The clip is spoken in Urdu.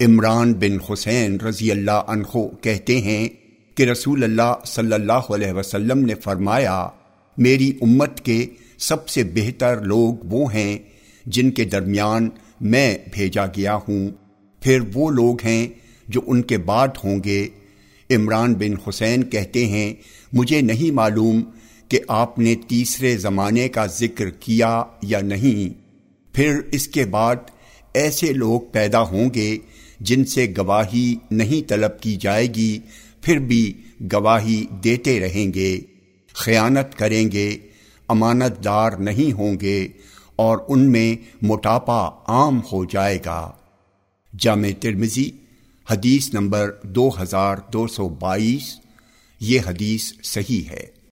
عمران بن حسین رضی اللہ عنہ کہتے ہیں کہ رسول اللہ صلی اللہ علیہ وسلم نے فرمایا، میری امت کے سب سے بہتر لوگ وہ ہیں جن کے درمیان میں بھیجا گیا ہوں۔ پھر وہ لوگ ہیں جو ان کے بعد ہوں گے۔ عمران بن حسین کہتے ہیں، مجھے نہیں معلوم کہ آپ نے تیسرے زمانے کا ذکر کیا یا نہیں۔ پھر اس کے بعد ایسے لوگ پیدا ہوں گے جن سے گواہی نہیں طلب کی جائے گی، پھر بھی گواہی دیتے رہیں گے، خیانت کریں گے، امانت دار نہیں ہوں گے، اور ان میں موٹاپا عام ہو جائے گا۔ جامع ترمزی حدیث نمبر دو ہزار دو سو بائیس، یہ حدیث صحیح ہے۔